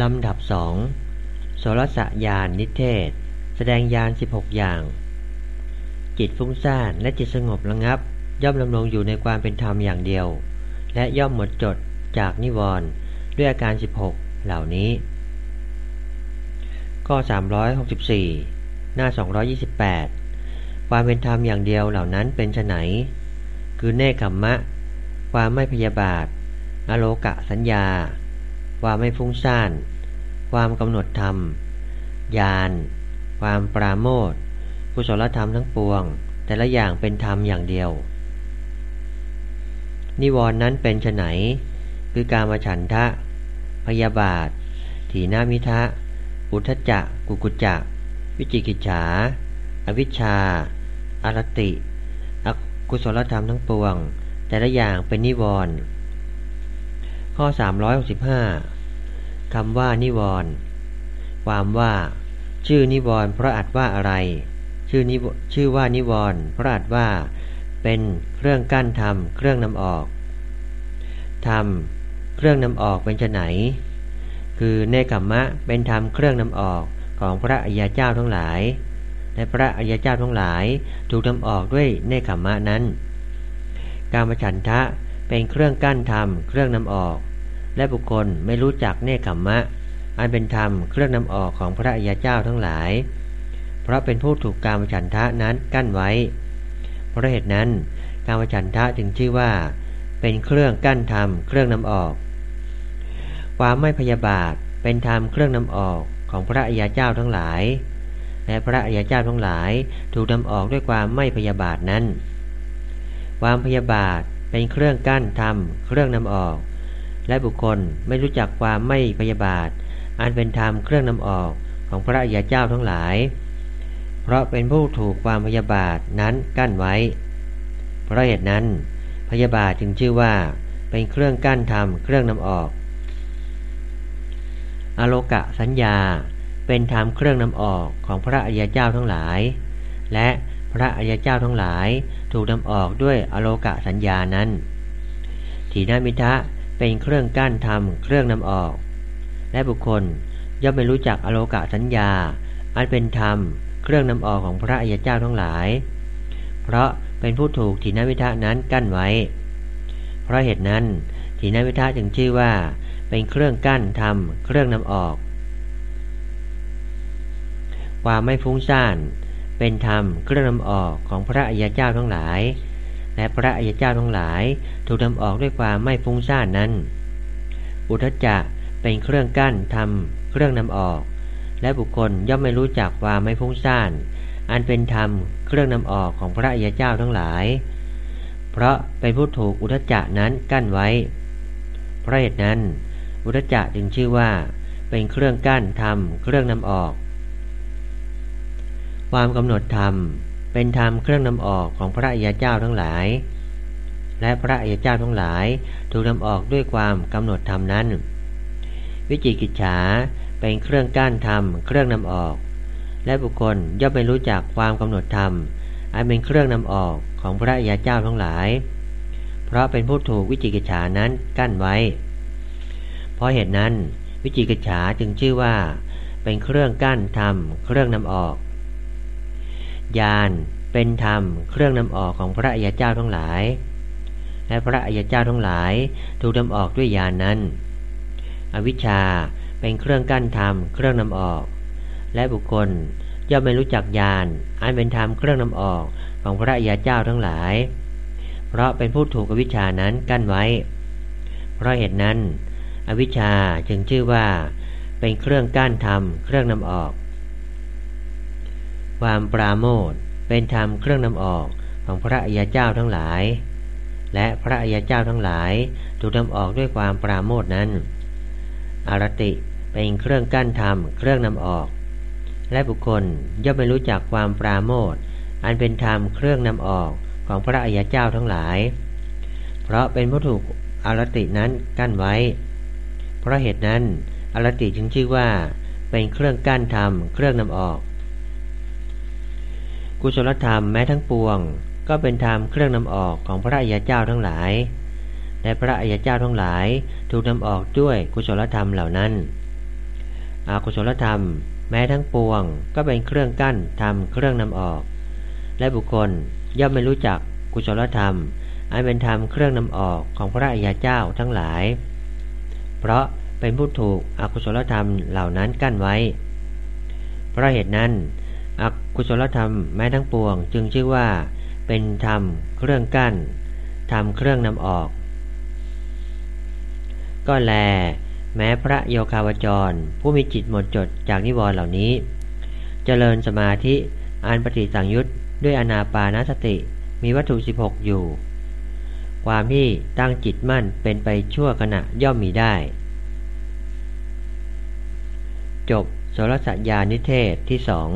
ลำดับสองโสรสยานนิเทศ แสดงยาน16 อย่าง จิตฟุ้งซ่านและจิตสงบระงับ ย่อมดำรงอยู่ในความเป็นธรรมอย่างเดียว และย่อมหมดจดจากนิวรณ์ด้วยอาการ 16 เหล่านี้ ข้อ 364 หน้า 228 ความเป็นธรรมอย่างเดียวเหล่านั้นเป็นไนคือเนคขมมะ ความไม่พยาบาท อโลกะสัญญา ความไม่ฟุ้งซ่าน ความกำหนดธรรม ญาณ ความปราโมทกุศลธรรมทั้งปวง แต่ละอย่างเป็นธรรมอย่างเดียว นิวรณ์นั้นเป็นไนคือการมาฉันทะ พยาบาท ถีนามิทะ อุทจจะ กุกุจจะ วิจิกิจฉา อวิชชา อารติอกุศลธรรมทั้งปวง แต่ละอย่างเป็นนิวรณ์ ข้อ 365คำว่านิวรณ์ความว่า ชื่อนิวรณ์พระอัดว่าอะไร ชื่อนิชื่อว่านิวรณ์พระอัดว่า เป็นเครื่องกั้นธรรมเครื่องนำออกธรรมเครื่องนำออกเป็นไนคือเนกัมมะเป็นธรรมเครื่องนำออกของพระอริยเจ้าทั้งหลายและพระอริยเจ้าทั้งหลายถูกนำออกด้วยเนกัมมะนั้น การมฉันทะ เป็นเครื่องกั้นธรรม เครื่องนำออก และบุคคลไม่รู้จักเนกัมมะ อันเป็นธรรมเครื่องนำออกของพระอริยเจ้าทั้งหลาย เพราะเป็นผู้ถูกการมฉันทะนั้นกั้นไว้ เพราะเหตุนั้นการมฉันทะจึงชื่อว่า เป็นเครื่องกั้นธรรม เครื่องนำออก ความไม่พยาบาทเป็นธรรมเครื่องนำออกของพระอริยเจ้าทั้งหลาย และพระอริยเจ้าทั้งหลายถูกนำออกด้วยความไม่พยาบาทนั้น ความพยาบาท เป็นเครื่องกั้นธรรม เครื่องนำออก และบุคคลไม่รู้จักความไม่พยาบาท อันเป็นธรรมเครื่องนำออกของพระอริยเจ้าทั้งหลาย เพราะเป็นผู้ถูกความพยาบาทนั้นกั้นไว้ เพราะเหตุนั้น พยาบาทจึงชื่อว่า เป็นเครื่องกั้นธรรม เครื่องนำออก อโลกะสัญญาเป็นธรรมเครื่องนำออกของพระอริยเจ้าทั้งหลาย และ พระอริยเจ้าทั้งหลายถูกนำออกด้วยอโลกะสัญญานั้น ถีนามิทะเป็นเครื่องกั้นธรรมเครื่องนำออก และบุคคลย่อมไม่รู้จักอโลกะสัญญา อันเป็นธรรมเครื่องนำออกของพระอริยเจ้าทั้งหลาย เพราะเป็นผู้ถูกถีนามิทะนั้นกั้นไว้ เพราะเหตุนั้นถีนามิทะจึงชื่อว่า เป็นเครื่องกั้นทำเครื่องนำออก ความไม่ฟุ้งซ่าน เป็นธรรมเครื่องนำออกของพระอริยเจ้าทั้งหลาย และพระอริยเจ้าทั้งหลายถูกนำออกด้วยความไม่ฟุ้งซ่านนั้น อุทจจะเป็นเครื่องกั้นทำเครื่องนำออก และบุคคลย่อมไม่รู้จักความไม่ฟุ้งซ่าน อันเป็นธรรมเครื่องนำออกของพระอริยเจ้าทั้งหลาย เพราะเป็นผู้ถูกอุทจจะนั้นกั้นไว้ เพราะเหตุนั้น อุทจจะจึงชื่อว่า เป็นเครื่องกั้นธรรมเครื่องนำออก ความกำหนดธรรม เป็นธรรมเครื่องนำออกของพระอิยเจ้าทั้งหลาย และพระอิยเจ้าทั้งหลายถูกนำออกด้วยความกำหนดธรรมนั้น วิจิกิจฉาเป็นเครื่องกั้นธรรม เครื่องนำออก และบุคคลย่อมไม่รู้จักความกำหนดธรรมอันเป็นเครื่องนำออกของพระอิยเจ้าทั้งหลาย เพราะเป็นผู้ถูกวิจิกิจฉานั้นกั้นไว้ เพราะเหตุนั้น วิจิกิจฉาจึงชื่อว่า เป็นเครื่องกั้นธรรม เครื่องนำออก ญาณเป็นธรรม เครื่องนำออกของพระอริยเจ้าทั้งหลาย และพระอริยเจ้าทั้งหลายถูกนำออกด้วยญาณนนั้น อวิชชาเป็นเครื่องกั้นธรรม เครื่องนำออก และบุคคลย่อมไม่รู้จักญาณอันเป็นธรรมเครื่องนำออกของพระอริยเจ้าทั้งหลาย เพราะเป็นผู้ถูกอวิชชานั้นกั้นไว้ เพราะเหตุนั้น อวิชชาจึงชื่อว่า เป็นเครื่องกั้นธรรม เครื่องนำออก ความปราโมทเป็นธรรมเครื่องนำออกของพระอริยเจ้าทั้งหลาย และพระอริยเจ้าทั้งหลายถูกนำออกด้วยความปราโมทนั้น อารติเป็นเครื่องกั้นธรรมเครื่องนำออก และบุคคลย่อมไม่รู้จักความปราโมทอันเป็นธรรมเครื่องนำออกของพระอริยเจ้าทั้งหลาย เพราะเป็นผู้ถูกอารตินั้นกั้นไว้ เพราะเหตุนั้นอารติจึงชื่อว่า เป็นเครื่องกั้นธรรมเครื่องนำออก กุศลธรรมแม้ทั้งปวง ก็เป็นธรรมเครื่องนำออกของพระอริยเจ้าทั้งหลาย และพระอริยเจ้าทั้งหลายถูกนำออกด้วยกุศลธรรมเหล่านั้น อากุศลธรรม แม้ทั้งปวง ก็เป็นเครื่องกั้นทำเครื่องนำออก และบุคคลย่อมไม่รู้จักกุศลธรรม อันเป็นธรรมเครื่องนำออกของพระอิยาเจ้าทั้งหลาย เพราะเป็นผู้ถูกอกุศลธรรมเหล่านั้นกั้นไว้ เพราะเหตุนั้น อกุศลธรรมแม้ทั้งปวง จึงชื่อว่า เป็นธรรมเครื่องกั้นธรรมเครื่องนำออก ก็แล แม้พระโยคาวจร ผู้มีจิตหมดจดจากนิวรณ์เหล่านี้ เจริญสมาธิอันปฏิสังยุตด้วยอนาปานสติมีวัตถุ 16 อยู่ ความที่ตั้งจิตมั่นเป็นไปชั่วขณะย่อมมีได้ จบสรสยานิเทศที่สอง